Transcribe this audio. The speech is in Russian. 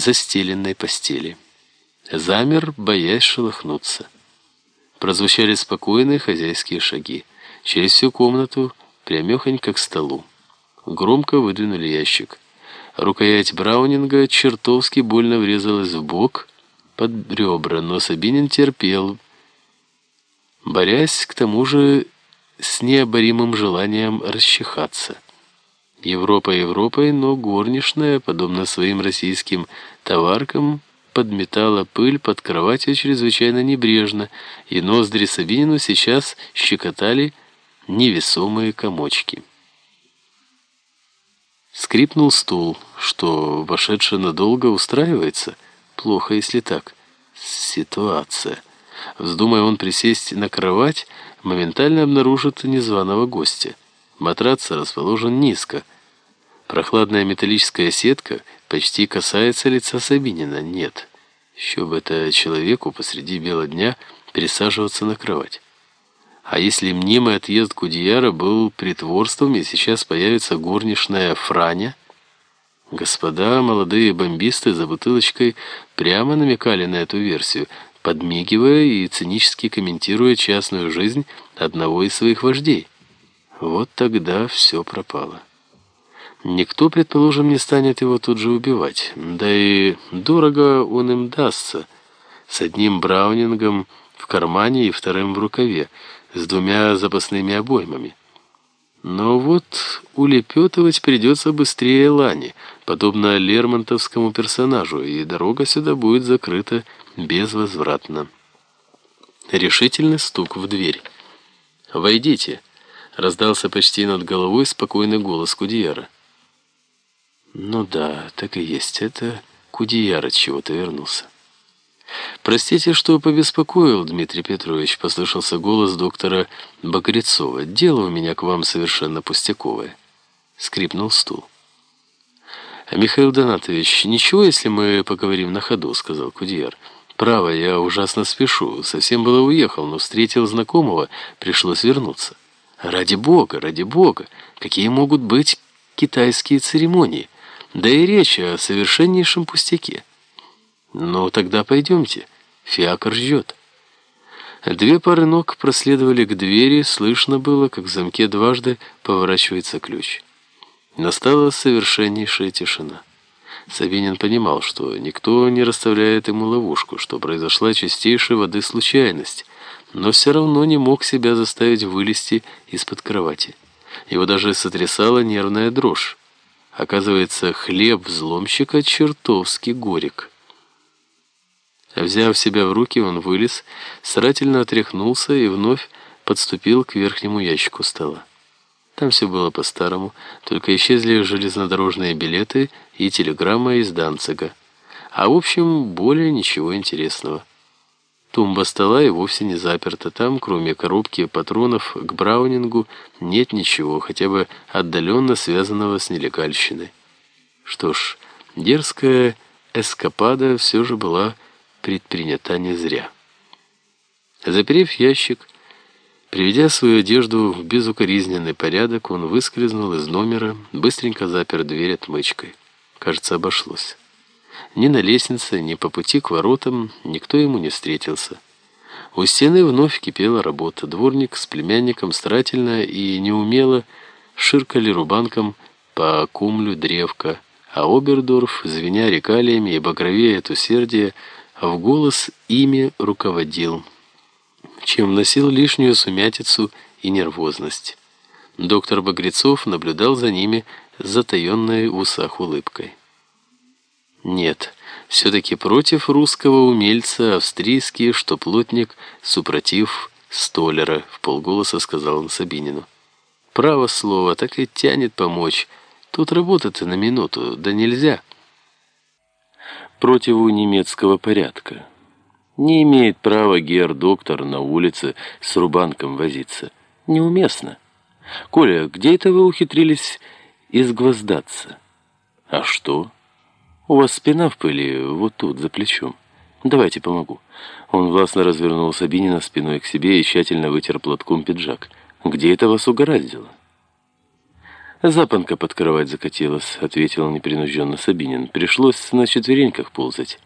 застеленной постели. Замер, боясь шелохнуться. Прозвучали спокойные хозяйские шаги. Через всю комнату, прямехонько к столу. Громко выдвинули ящик. Рукоять Браунинга чертовски больно врезалась в бок под ребра, но Сабинин терпел, борясь к тому же с необоримым желанием расчихаться. Европа Европой, но горничная, подобно своим российским товаркам, подметала пыль под кроватью чрезвычайно небрежно, и ноздри Сабинину сейчас щекотали невесомые комочки. Скрипнул стул, что вошедший надолго устраивается. Плохо, если так. Ситуация. Вздумая он присесть на кровать, моментально обнаружит незваного гостя. Матрац расположен низко. Прохладная металлическая сетка почти касается лица Сабинина. Нет. Еще бы это человеку посреди бела дня пересаживаться на кровать. А если мнимый отъезд Кудияра был притворством, и сейчас появится горничная Франя? Господа молодые бомбисты за бутылочкой прямо намекали на эту версию, подмигивая и цинически комментируя частную жизнь одного из своих вождей. Вот тогда все пропало. Никто, предположим, не станет его тут же убивать. Да и дорого он им дастся. С одним браунингом в кармане и вторым в рукаве, с двумя запасными обоймами. Но вот улепетывать придется быстрее Лани, подобно лермонтовскому персонажу, и дорога сюда будет закрыта безвозвратно. Решительный стук в дверь. «Войдите!» — раздался почти над головой спокойный голос Кудияра. «Ну да, так и есть. Это Кудияр от чего-то вернулся». «Простите, что побеспокоил, Дмитрий Петрович», — послышался голос доктора Багрецова. «Дело у меня к вам совершенно пустяковое». Скрипнул стул. «Михаил Донатович, ничего, если мы поговорим на ходу», — сказал Кудияр. «Право, я ужасно спешу. Совсем было уехал, но встретил знакомого, пришлось вернуться». «Ради бога, ради бога! Какие могут быть китайские церемонии? Да и речь о совершеннейшем пустяке». «Ну, тогда пойдемте. Фиакр ждет». Две пары ног проследовали к двери, слышно было, как в замке дважды поворачивается ключ. Настала совершеннейшая тишина. Сабинин понимал, что никто не расставляет ему ловушку, что произошла чистейшая воды случайность, но все равно не мог себя заставить вылезти из-под кровати. Его даже сотрясала нервная дрожь. Оказывается, хлеб взломщика чертовски горек. Взяв себя в руки, он вылез, старательно отряхнулся и вновь подступил к верхнему ящику стола. Там все было по-старому, только исчезли железнодорожные билеты и телеграмма из Данцига. А в общем, более ничего интересного. Тумба стола и вовсе не заперта. Там, кроме коробки патронов к Браунингу, нет ничего, хотя бы отдаленно связанного с нелегальщиной. Что ж, дерзкая эскапада все же была предпринята не зря. Заперев ящик, приведя свою одежду в безукоризненный порядок, он выскользнул из номера, быстренько запер дверь отмычкой. Кажется, обошлось. Ни на лестнице, ни по пути к воротам никто ему не встретился. У стены вновь кипела работа. Дворник с племянником старательно и неумело ширкали рубанком по кумлю древка, а Обердорф, звеня рекалиями и багровее от усердия, в голос ими руководил, чем вносил лишнюю сумятицу и нервозность. Доктор Багрецов наблюдал за ними с затаенной в усах улыбкой. Нет, все-таки против русского умельца австрийский, что плотник, супротив столяра, в полголоса сказал он Сабинину. Право слово, так и тянет помочь. Тут работать на минуту, да нельзя противу немецкого порядка. Не имеет права гер-доктор на улице с рубанком возиться. Неуместно. Коля, где это вы ухитрились изгвоздаться? А что? У вас спина в пыли вот тут, за плечом. Давайте помогу. Он властно развернул Сабинина спиной к себе и тщательно вытер платком пиджак. Где это вас угораздило? «Запонка под кровать закатилась», — ответил непринужденно Сабинин. «Пришлось на четвереньках ползать».